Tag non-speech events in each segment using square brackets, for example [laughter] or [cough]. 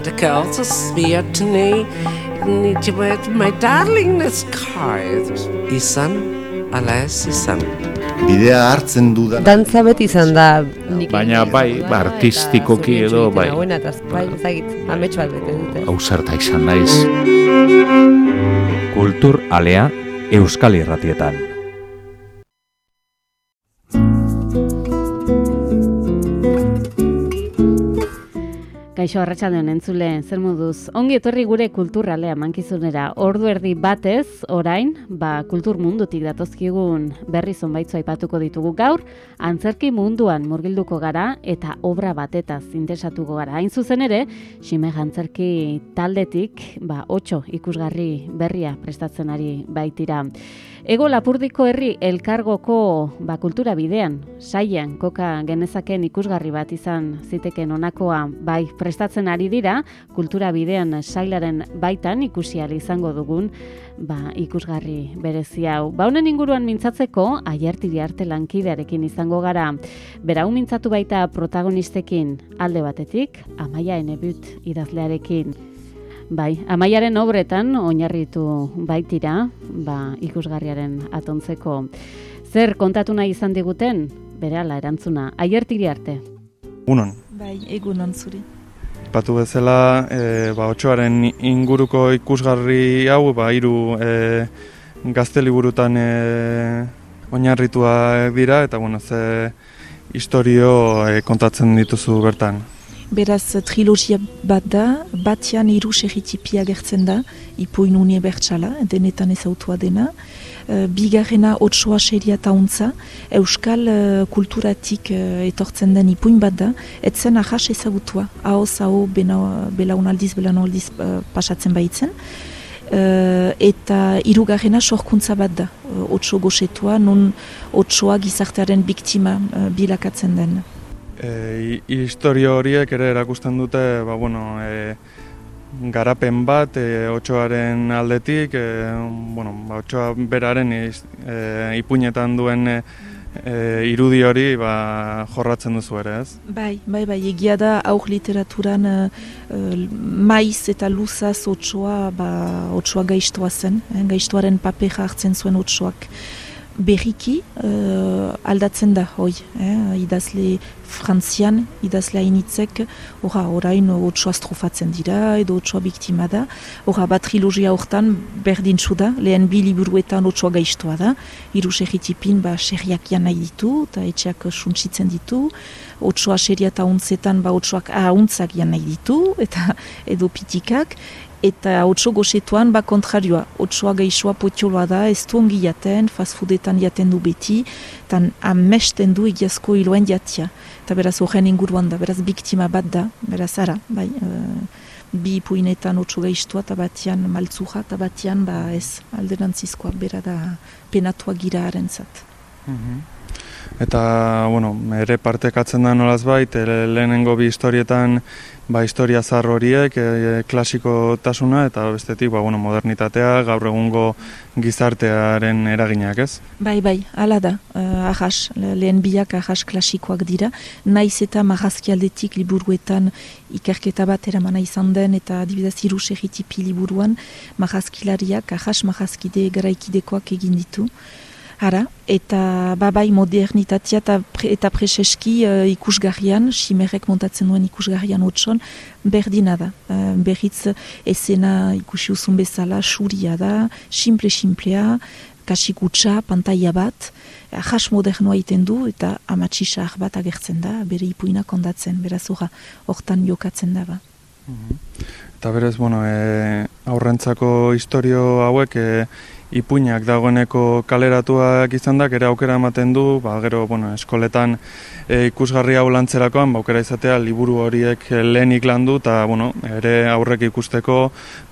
and the girls are smeared to me. Need you with my darlingness card. Izan, ala ez izan. Bidea hartzen dudan. Dantza beti izan da Baina bai, ba, artistikoki edo, bai. Hauena, eta bai, ezagit, amets bat bete dute. Ausarta izan naiz. Kultur alea Euskal Irratietan. Kaixo arratsaldean entzule, zer moduz? Ongi etorri gure kulturralea mankizunera. Ordu erdi batez, orain, ba, kultur mundutik datozkigun berri zonbaitzu aipatuko ditugu gaur, antzerki munduan murgilduko gara eta obra batetaz interesatuko gara. Hain zuzen ere, xime antzerki taldetik, ba, 8 ikusgarri berria prestatzen ari baitira. Ego Lapurdiko herri elkargoko ba, kultura bidean, saian, koka genezaken ikusgarri bat izan ziteken onakoa bai prestatzen ari dira, kultura bidean sailaren baitan ikusi izango dugun ba, ikusgarri berezi hau. Ba honen inguruan mintzatzeko, aiertiri arte lankidearekin izango gara. Berau mintzatu baita protagonistekin alde batetik, amaia enebut idazlearekin. Bai, amaiaren obretan oinarritu baitira, ba, ikusgarriaren atontzeko. Zer kontatu nahi izan diguten? Berehala erantzuna, aiertiri arte. Unon. Bai, egunon zuri. Patu bezala, e, ba, otxoaren inguruko ikusgarri hau, ba, iru e, gazteliburutan e, oinarrituak dira, eta bueno, ze historio e, kontatzen dituzu bertan. Beraz, trilogia bat da, batean iru serritipia gertzen da, ipuin unie bertxala, denetan ezautua dena. Uh, bigarrena otsoa seria tauntza, euskal uh, kulturatik uh, etortzen den ipuin bat da, etzen ahas ezagutua, hau belaunaldiz, belaunaldiz uh, pasatzen baitzen. Uh, eta irugarrena sorkuntza bat da, otso goxetua, non otsoa gizartearen biktima uh, bilakatzen den. E, historio horiek ere erakusten dute, ba, bueno, e, garapen bat, e, otxoaren aldetik, e, bueno, ba, otxoa beraren e, ipuinetan duen e, irudi hori ba, jorratzen duzu ere, ez? Bai, bai, bai, egia da aur literaturan e, maiz eta luzaz otxoa, ba, otxoa gaiztoa zen, eh? gaiztoaren papeja hartzen zuen otxoak berriki uh, aldatzen da hoi, eh? idazle frantzian, idazle hainitzek, ora, orain otsoa strofatzen dira, edo otsoa biktima da, ora, bat trilogia hortan berdin da, lehen bi liburuetan otsoa gaiztoa da, iru serritipin, ba, serriak nahi ditu, eta etxeak suntsitzen ditu, otsoa seria eta untzetan, ba, otsoak ahuntzak nahi ditu, eta edo pitikak, eta otso goxetuan ba kontrarioa, otsoa gaixoa potioloa da, ez du ongi jaten, fast foodetan jaten du beti, tan amesten du egiazko hiloen jatia. Eta beraz horren inguruan da, beraz biktima bat da, beraz ara, bai, uh, bi ipuinetan otso gaixoa eta batian maltzuha eta batian ba ez alderantzizkoa bera da penatua gira harentzat. Mm Eta, bueno, ere partekatzen da nolaz bait, lehenengo bi historietan ba, historia zar horiek, e, klasiko tasuna, eta bestetik ba, bueno, modernitatea, gaur egungo gizartearen eraginak, ez? Bai, bai, ala da, uh, ahas, lehen biak ahas klasikoak dira, naiz eta marazki aldetik liburuetan ikerketa bat eramana izan den, eta adibidez irus egitipi liburuan, marazkilariak, ahas marazkide garaikidekoak egin ditu, Ara, eta babai modernitatea eta, pre, eta preseski uh, ikusgarrian, simerek montatzen duen ikusgarrian otson, berdina da. Uh, berriz esena ikusi uzun bezala, suria da, simple-simplea, kasikutsa, pantaia bat, ahas modernoa iten du eta amatsisa bat agertzen da, bere ipuinak ondatzen, beraz hortan jokatzen da ba. Mhm. Eta berez, bueno, e, aurrentzako historio hauek, e, ipuinak dagoeneko kaleratuak izan da, ere aukera ematen du, ba, gero bueno, eskoletan e, ikusgarri hau lantzerakoan, ba, aukera izatea liburu horiek lehenik landu, eta bueno, ere aurrek ikusteko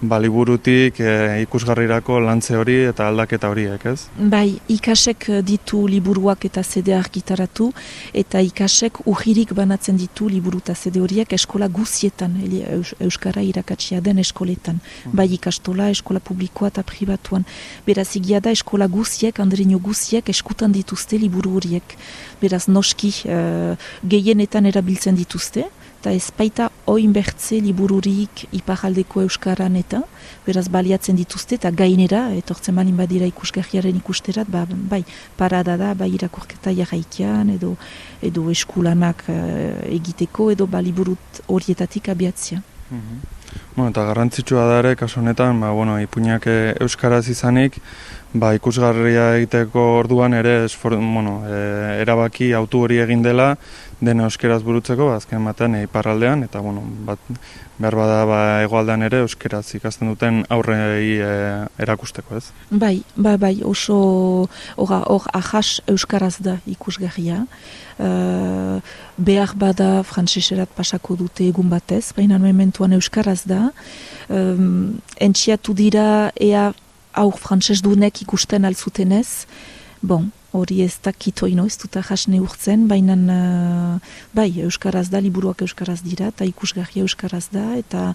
ba, liburutik e, ikusgarrirako lantze hori eta aldaketa horiek, ez? Bai, ikasek ditu liburuak eta zede argitaratu, eta ikasek uhirik banatzen ditu liburu eta zede horiek eskola guzietan, Euskara irakatsia den eskoletan, hmm. bai ikastola, eskola publikoa eta pribatuan beraz egia da eskola guziek, andreino guziek eskutan dituzte liburu horiek. Beraz noski uh, gehienetan erabiltzen dituzte, eta ez baita oin bertze libururik iparaldeko euskaran eta, beraz baliatzen dituzte eta gainera, etortzen balin badira ikusgarriaren ikusterat, ba, bai, parada da, bai irakurketa jarraikian, edo, edo eskulanak eh, egiteko, edo ba, liburut horietatik abiatzia. Bueno, eta garrantzitsua da ere, kasu honetan, ba, bueno, ipuinak eh, euskaraz izanik, ba, ikusgarria egiteko orduan ere esfor, bueno, e, erabaki autu hori egin dela dena euskeraz burutzeko, ba, azken batean e, iparraldean, eta bueno, bat, behar bada ba, egoaldean ere euskeraz ikasten duten aurrei e, erakusteko, ez? Bai, bai, bai, oso hor ahas euskaraz da ikusgarria. Uh, behar bada frantseserat pasako dute egun batez, baina mementuan euskaraz da. Um, entxiatu dira ea aur frantses dunek ikusten altzutenez. Bon, hori ez da kitoino ez dut ahas neurtzen, baina uh, bai, euskaraz da, liburuak euskaraz dira, eta ikusgarria euskaraz da, eta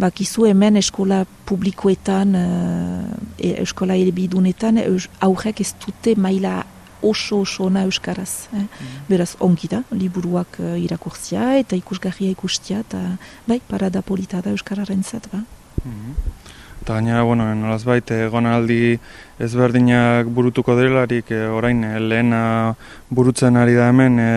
bakizu hemen eskola publikoetan, uh, e, eskola elebidunetan, eus, aurrek ez dute maila oso oso ona euskaraz. Eh? Beraz, ongi da, liburuak uh, irakurtzia eta ikusgarria ikustia, eta bai, parada polita da euskararen zat, ba. Eta gainera, bueno, nolazbait, egonaldi ezberdinak burutuko direlarik, e, orain e, lehena burutzen ari da hemen e,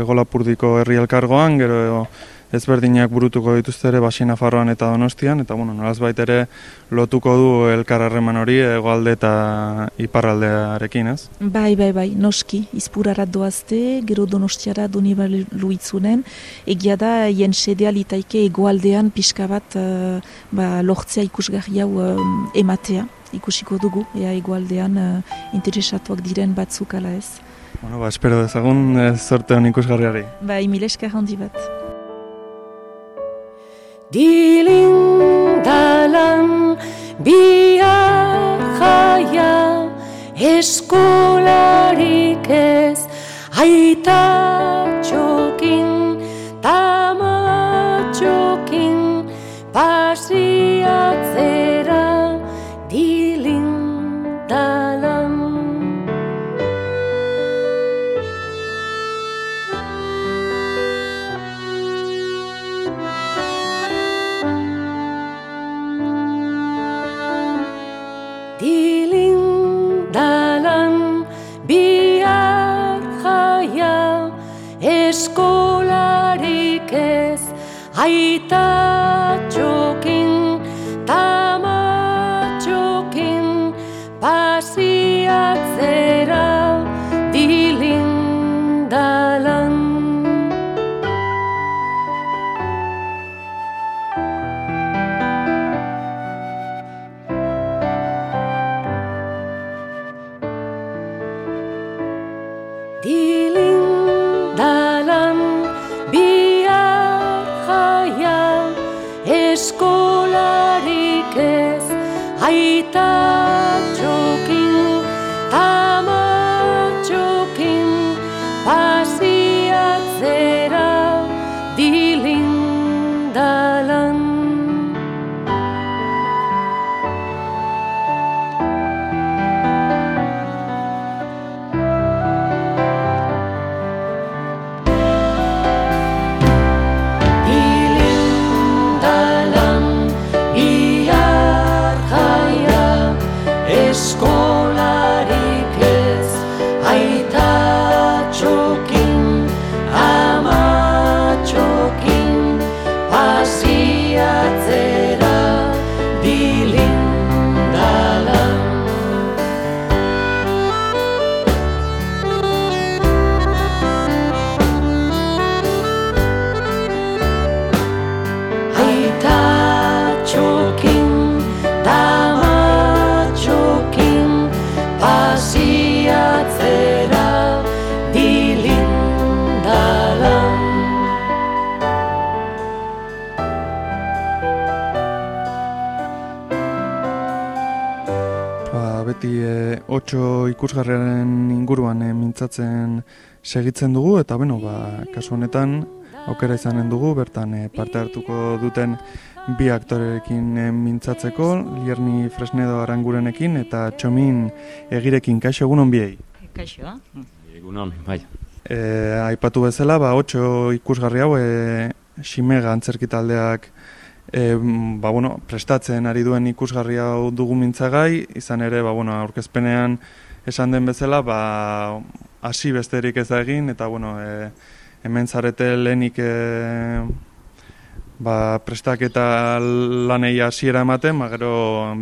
egolapurdiko herri elkargoan, gero ezberdinak burutuko dituzte ere Basi Nafarroan eta Donostian, eta bueno, nolazbait ere lotuko du elkarrarreman hori egoalde eta iparraldearekin, ez? Bai, bai, bai, noski, izpurarat doazte, gero donostiara doni luitzunen, egia da, jen sedea litaike egoaldean pixka bat uh, ba, lortzea ikusgarri hau um, ematea, ikusiko dugu, ea egoaldean uh, interesatuak diren batzuk ala ez. Bueno, ba, espero dezagun eh, sorte hon ikusgarriari. Bai, mileska handi bat. Dilindalan bihar jaia eskolarik ez aita Dilindalan mintzatzen segitzen dugu, eta beno, ba, kasu honetan aukera izanen dugu, bertan e, parte hartuko duten bi aktorerekin e, mintzatzeko, Lierni Fresnedo Arangurenekin eta Txomin Egirekin, kaixo egunon biei. Kaixo, Egunon, bai. e, aipatu bezala, ba, otxo ikusgarri hau, e, ximega antzerki taldeak e, ba, bueno, prestatzen ari duen ikusgarri hau dugu mintzagai, izan ere, ba, bueno, aurkezpenean esan den bezala, ba, hasi besterik ez da egin, eta, bueno, e, hemen zarete lehenik e, ba, prestak eta lanei hasiera ematen, ba, gero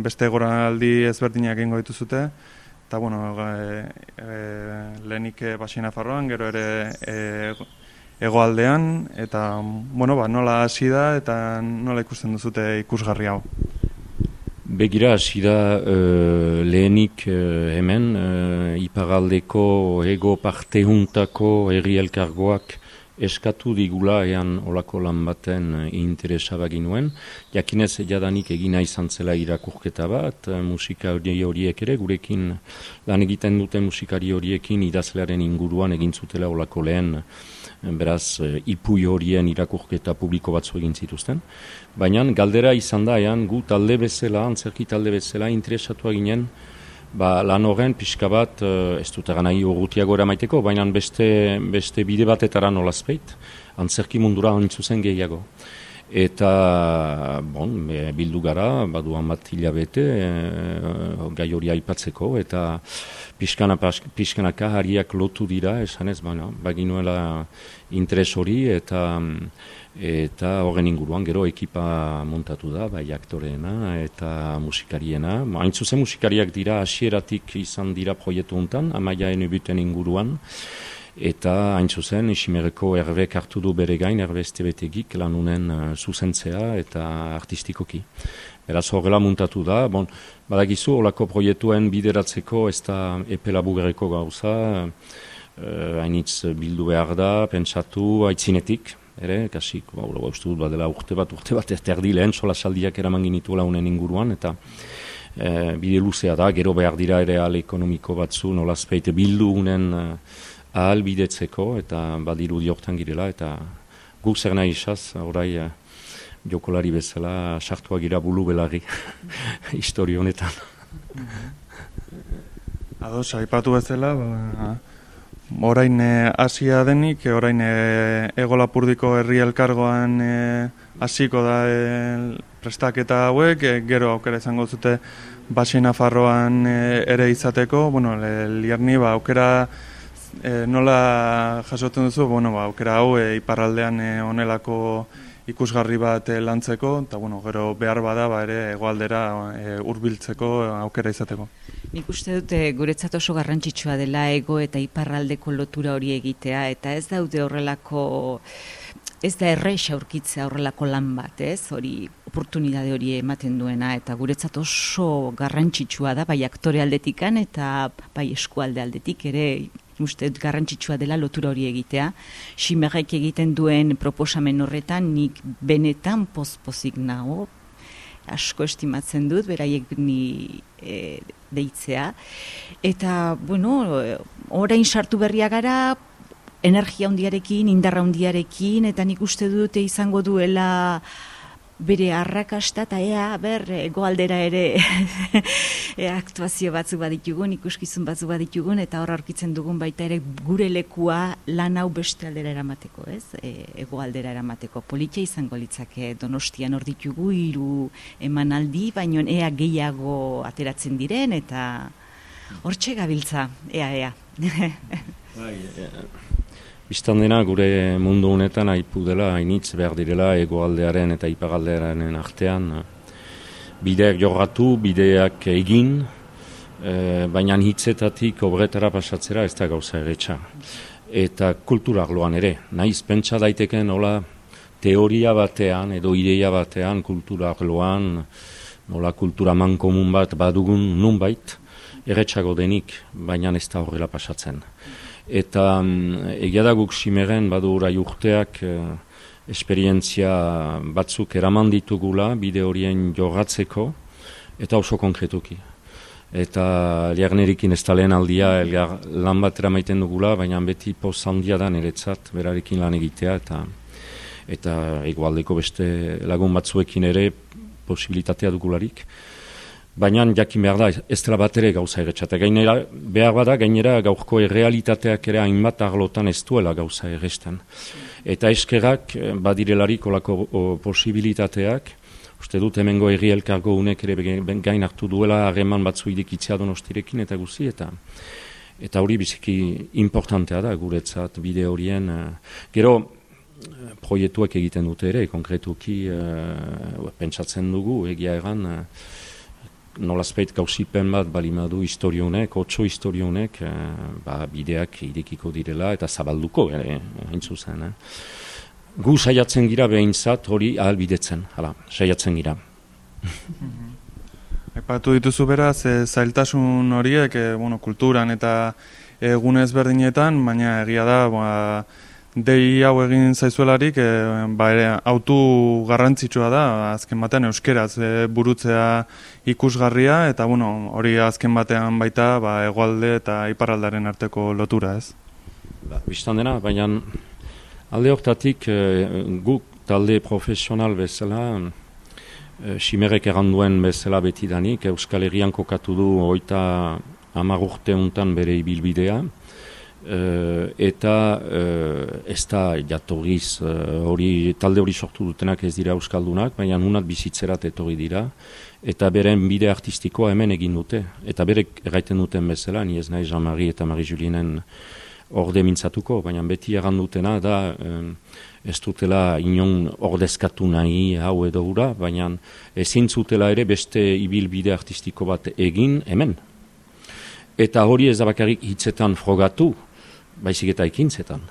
beste goraldi ezberdinak egingo dituzute, eta, bueno, e, e, lehenik e, basina farroan, gero ere e, egoaldean, eta, bueno, ba, nola hasi da, eta nola ikusten duzute ikusgarri hau. Begira, hasi da uh, lehenik uh, hemen, uh, ipagaldeko ego parte juntako herri elkargoak eskatu digula ean olako lan baten interesa baginuen. Jakinez jadanik egina izan zela irakurketa bat, musika horiek ere, gurekin lan egiten duten musikari horiekin idazlearen inguruan egin zutela olako lehen beraz e, ipui horien irakurketa publiko batzu egin zituzten. Baina galdera izan da, ean, gu talde bezala, antzerki talde bezala, interesatu ginen, ba, lan horren pixka bat, e, ez dut nahi urrutiago maiteko, baina beste, beste bide batetara nolazpeit, antzerki mundura antzuzen gehiago. Eta, bon, bildu gara, baduan bat hilabete, e, gai hori aipatzeko, eta pixkana, pixkanaka hariak lotu dira, esan ez, baina, baginuela interes hori, eta eta horren inguruan gero ekipa montatu da, bai aktoreena eta musikariena. Hain zuzen musikariak dira, hasieratik izan dira proiektu honetan, amaia enubuten inguruan, eta hain zuzen, isimereko erbek hartu du bere gain, erbe estebetegik lanunen uh, zuzentzea eta artistikoki. Beraz horrela muntatu da, bon, badagizu, olako proiektuen bideratzeko ez da epela bugereko gauza, uh, hainitz bildu behar da, pentsatu, aitzinetik, ere, kasik, ba, uste dut, badela urte bat, urte bat, ez terdi lehen, sola saldiak eraman ginitu launen inguruan, eta e, bide luzea da, gero behar dira ere ale ekonomiko batzu, nolazpeite bildu unen, ahal bidetzeko eta badiru dioktan girela eta guk zer nahi isaz, orai uh, jokolari bezala sartua gira bulu belagi [laughs] histori honetan. Ados, aipatu bezala, ba, orain eh, hasia denik, orain e, ego lapurdiko herri elkargoan hasiko da e, prestaketa hauek, gero aukera izango zute basina farroan ere izateko, bueno, liarni ba, aukera e, nola jasotzen duzu, bueno, ba, aukera hau e, iparraldean e, onelako ikusgarri bat e, lantzeko, eta bueno, gero behar bada ba, ere egoaldera e, hurbiltzeko aukera izateko. Nik uste dute guretzat oso garrantzitsua dela ego eta iparraldeko lotura hori egitea, eta ez daude horrelako ez da errex aurkitzea horrelako lan bat, ez? Hori oportunidade hori ematen duena eta guretzat oso garrantzitsua da bai aktore aldetikan eta bai eskualde aldetik ere uste garrantzitsua dela lotura hori egitea. Simerrek egiten duen proposamen horretan nik benetan pozpozik nago, asko estimatzen dut, beraiek ni e, deitzea. Eta, bueno, orain sartu berria gara, energia hundiarekin, indarra hundiarekin, eta nik uste dute izango duela bere arrakasta eta ea ber egoaldera ere [laughs] e, aktuazio batzuk baditugun, ikuskizun batzuk baditugun eta hor aurkitzen dugun baita ere gure lekua lan hau beste aldera eramateko, ez? E, egoaldera eramateko. Politia izango litzake Donostian hor ditugu hiru emanaldi, baino ea gehiago ateratzen diren eta hortxe gabiltza, ea ea. [laughs] Bai, Bistan dena gure mundu honetan aipu dela, hainitz behar direla egoaldearen eta ipagaldearen artean. Bideak jorratu, bideak egin, e, baina hitzetatik obretara pasatzera ez da gauza eretxa. Eta kulturarloan ere, nahiz pentsa daiteken nola teoria batean edo ideia batean kulturarloan, nola kultura komun bat badugun nunbait, eretxago denik, baina ez da horrela pasatzen eta um, egia da guk simeren badu orai urteak uh, esperientzia batzuk eraman ditugula bide horien jorratzeko eta oso konkretuki. Eta liagnerikin ez da lehen aldia elgar, lan bat eramaiten dugula, baina beti poz handia da niretzat berarekin lan egitea eta eta egualdeko beste lagun batzuekin ere posibilitatea dugularik. Baina jakin behar da ez dela bat ere gauza erretxata. Gainera, behar bada, gainera gaurko errealitateak ere hainbat arlotan ez duela gauza erresten. Eta eskerak eh, badirelarik olako o, posibilitateak, uste dut hemengo erri elkargo unek ere gain hartu duela harreman batzu idikitzea donostirekin eta guzi, eta eta hori biziki importantea da guretzat bide horien. eh, gero, eh, proiektuak egiten dute ere, konkretuki eh, pentsatzen dugu, egia egan, eh, nolazpeit gauzipen bat balimadu historionek, otso historionek, eh, ba, bideak irekiko direla eta zabalduko ere, hain zuzen. Eh. Gu saiatzen gira behintzat hori ahalbidetzen, hala, saiatzen gira. Aipatu dituzu beraz, e, zailtasun horiek, e, bueno, kulturan eta egun ezberdinetan, baina egia da, ba, dei hau egin zaizuelarik, e, ba, ere, autu garrantzitsua da, azken batean euskeraz e, burutzea ikusgarria, eta bueno, hori azken batean baita ba, egoalde eta iparraldaren arteko lotura, ez? Ba, Bistan dena, baina alde hortatik eh, guk talde profesional bezala, eh, simerek erranduen bezala betidanik, Euskal Herrian kokatu du oita hamar urte untan bere ibilbidea, eh, eta eh, ez da jatorriz eh, hori, talde hori sortu dutenak ez dira Euskaldunak, baina hunat bizitzerat etorri dira, eta beren bide artistikoa hemen egin dute. Eta berek erraiten duten bezala, ni ez nahi Jean-Marie eta Marie-Julienen orde mintzatuko, baina beti errandutena da em, ez dutela inon ordezkatu nahi hau edo hura, baina ezin zutela ere beste ibilbide artistiko bat egin hemen. Eta hori ez da bakarrik hitzetan frogatu, baizik eta ekintzetan.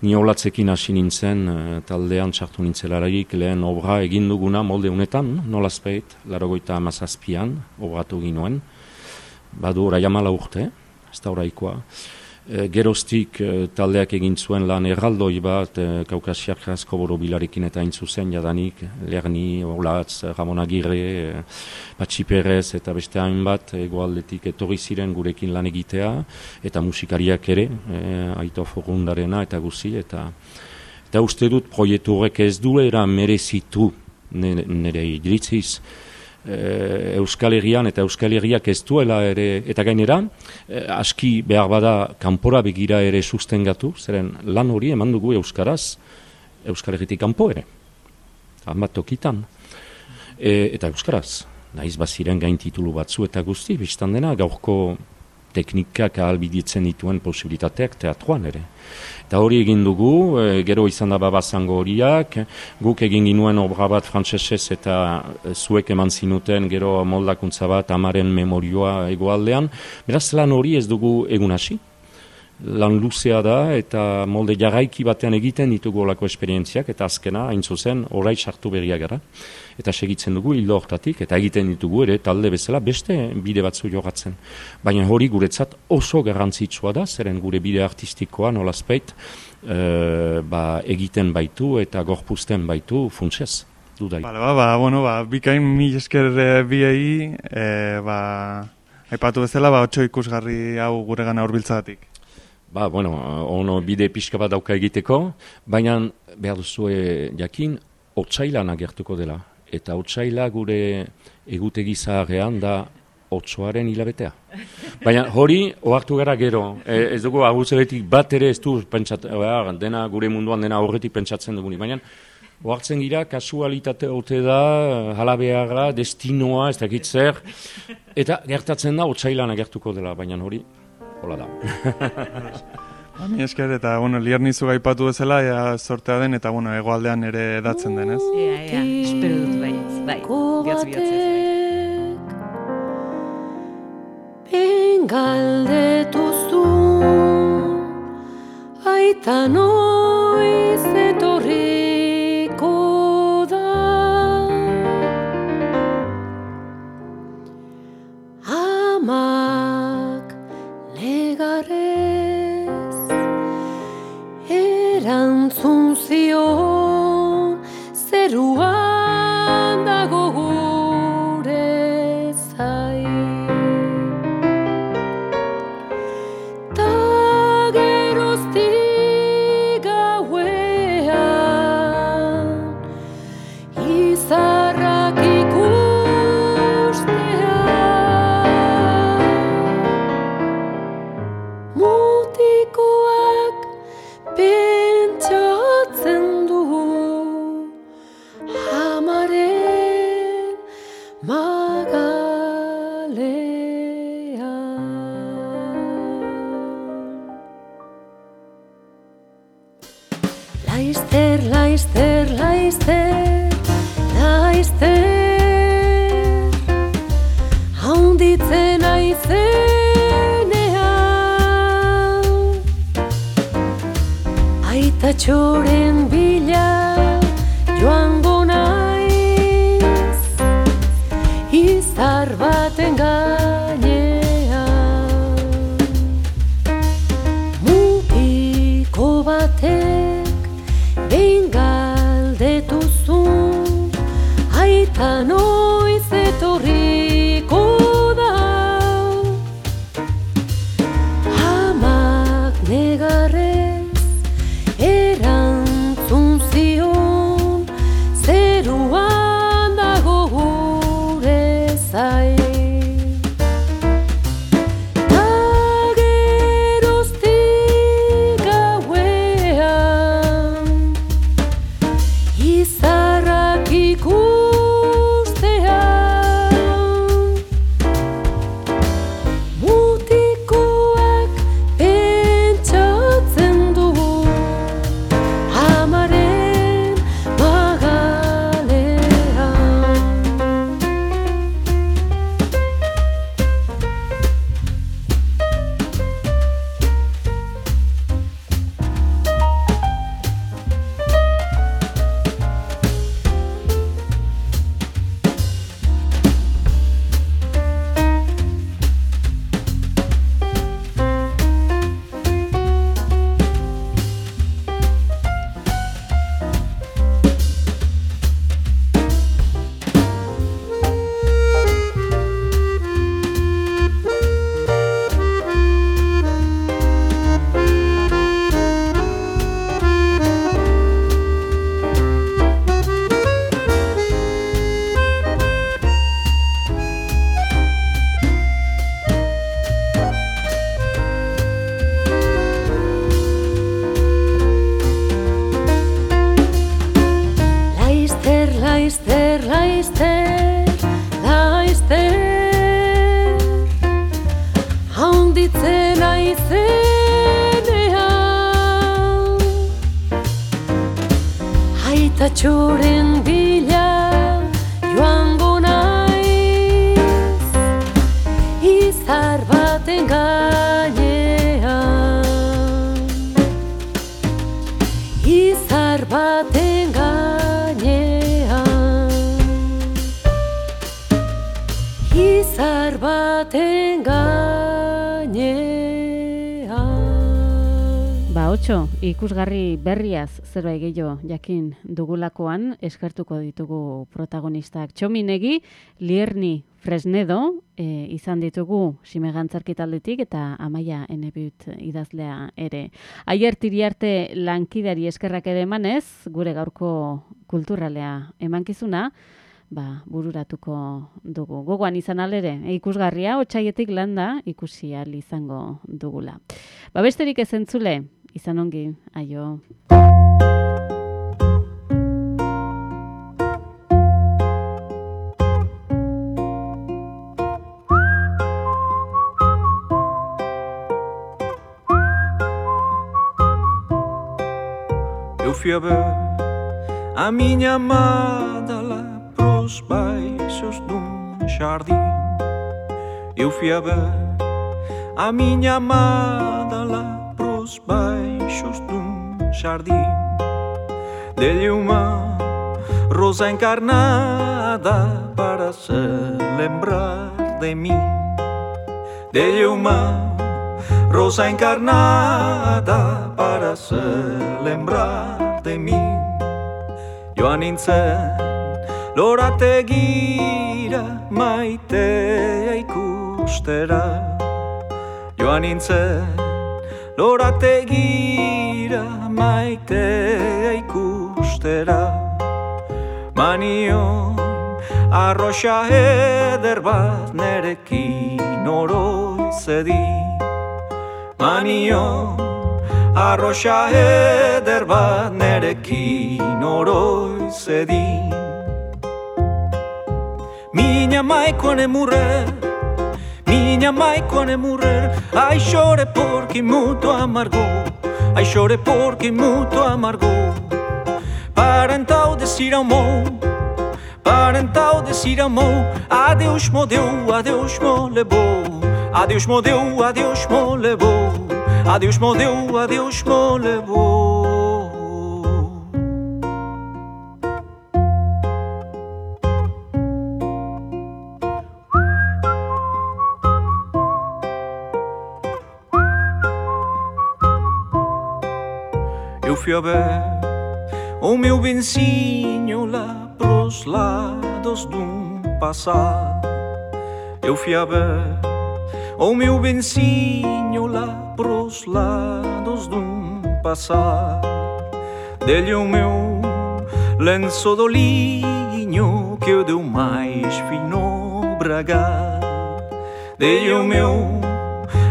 Ni olatzekin hasi nintzen, eh, taldean txartu nintzelarik lehen obra egin duguna molde honetan, nolazpeit, larogoita amazazpian, obratu ginuen. Badu orai amala urte, ez da oraikoa. E, geroztik e, taldeak egin zuen lan erraldoi bat, e, kaukasiak jasko borobilarekin eta hain zuzen jadanik, Lerni, Olatz, Ramon Agirre, e, Patxi Perez eta beste hainbat egoaldetik etorri ziren gurekin lan egitea, eta musikariak ere, e, Aito Forundarena eta guzi, eta eta uste dut proiektu horrek ez duela merezitu nire, nire iritziz, eh, Euskal Herrian eta Euskal Herriak ez duela ere, eta gainera, eh, aski behar bada kanpora begira ere sustengatu, zeren lan hori eman dugu Euskaraz, Euskal Herritik kanpo ere, hanbat tokitan, e, eta Euskaraz, naiz baziren gain titulu batzu eta guzti, biztan dena, gaurko teknikak ahalbiditzen dituen posibilitateak teatruan ere. Eta hori egin dugu, e, gero izan da babazango horiak, guk egin ginuen obra bat frantsesez eta e, zuek eman zinuten gero moldakuntza bat amaren memorioa egoaldean. Beraz lan hori ez dugu egun hasi. Lan luzea da eta molde jarraiki batean egiten ditugu olako esperientziak eta azkena, hain zuzen, orai sartu berria gara. Eta segitzen dugu hildo hortatik eta egiten ditugu ere talde bezala beste bide batzu jogatzen. Baina hori guretzat oso garrantzitsua da, zeren gure bide artistikoa nolazpeit e, ba, egiten baitu eta gorpuzten baitu funtsez. Dudai. Bale, ba, ba, bueno, ba, bikain mil esker e, biei, e, ba, aipatu bezala, ba, otxo ikusgarri hau gure gana urbiltzagatik. Ba, bueno, ono bide pixka bat dauka egiteko, baina behar duzue jakin, otsailan agertuko dela. Eta otsaila gure egutegi zaharrean da otsoaren hilabetea. Baina hori, ohartu gara gero, e, ez dugu aguzeletik bat ere ez du pentsat, e, dena gure munduan dena horretik pentsatzen duguni. Baina ohartzen gira, kasualitate ote da, halabeaga, destinoa, ez dakit zer, eta gertatzen da otsailan agertuko dela, baina hori, hola da. [laughs] Ba, mi esker, eta, bueno, liernizu gaipatu bezala, ea sortea den, eta, bueno, egoaldean ere edatzen denez. Ea, ea, espero dut bai, bai, bihotz bihotzez, bai. Ben galdetuzu Aita Aita txoren otxo, ikusgarri berriaz zerbait gehiago jakin dugulakoan eskertuko ditugu protagonistak. Txominegi, Lierni Fresnedo, e, izan ditugu simegantzarki taldetik eta amaia enebut idazlea ere. Aier tiriarte lankidari eskerrak ere emanez, gure gaurko kulturalea emankizuna, ba, bururatuko dugu. Gogoan izan alere, e, ikusgarria, otxaietik landa ikusi izango dugula. Ba, besterik ez entzule, izan ongi, aio. Eu fui a ver a minha amada lá pros baixos de um jardim. Eu fui a ver a minha amada lá pros baixos de um jardim. Dei-lhe uma rosa encarnada para se lembrar de mim. Dei-lhe uma rosa encarnada para se lembrar de mí. Joan nintzen lorategira maitea ikustera. Joan nintzen lorategira maitea ikustera. Manion arroxa eder bat nerekin edin. Manion arroxa eder bat nerekin oroiz edin. Mina Miña mai con e Ai chore porque muto amargou Ai chore porque muto amargou Para então descer ao mão Para então descer ao Adeus mo deu, adeus mo levou. Adeus mo deu, adeus mo levou. Adeus mo deu, adeus mo levou. Fui a ver o meu bencinho lá pros lados um passar. Eu fui a ver o meu bencinho lá pros lados de um passar. Dele o meu lenço do linho que eu deu mais fino bragar. Dele o meu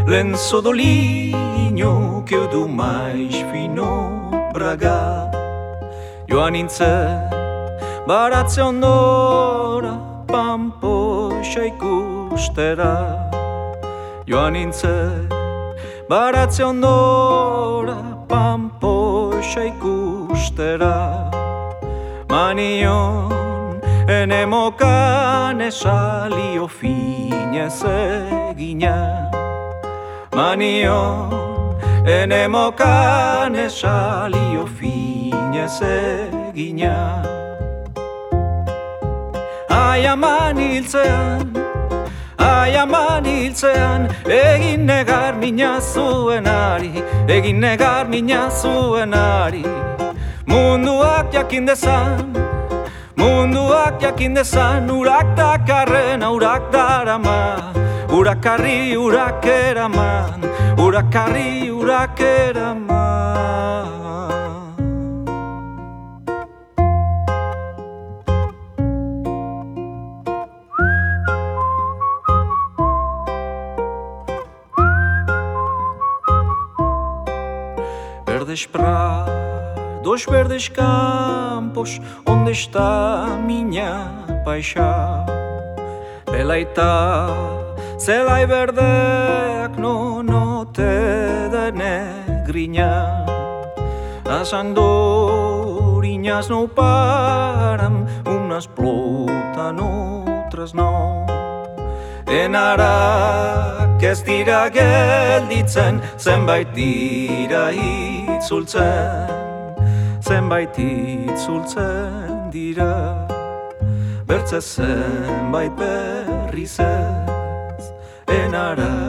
lenço do linho que eu deu mais fino bragar. Joan nintzen baratze ondora pampoxa ikustera Joan nintzen baratze ondora pampoxa ikustera Manion ene mokan esalio finez egina Manion ene mokan esalio finez egina. Ai aman hiltzean, ai aman hiltzean Egin negar mina zuenari, egin negar mina zuenari Munduak jakin dezan, munduak jakin dezan Urak dakarren aurak darama Urakarri urak eraman, urakarri urak eraman Verdes prados, verdes campos, onde está minha paixão? Belaita, zelai verdeak no note de negriña As andoriñas no param, unas plotan, outras non Enarak ez dira gelditzen, zenbait dira itzultzen Zenbait itzultzen dira. Bertze zenbait berriz ez Enarak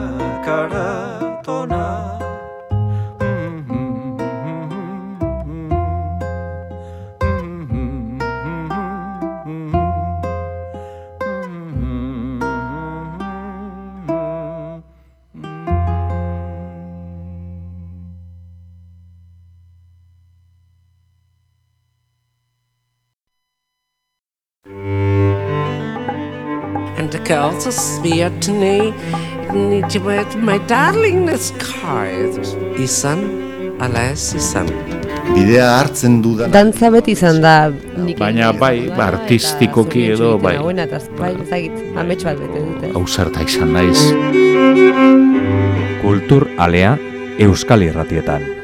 Need you with my darlingness card. Izan, ala ez izan. Bidea hartzen dudan Dantza beti izan da Baina bai, ba, artistikoki edo, bai. Buena, eta bai, ezagit, amets bat bete dute. Ausarta izan naiz. Kultur alea Euskal Irratietan.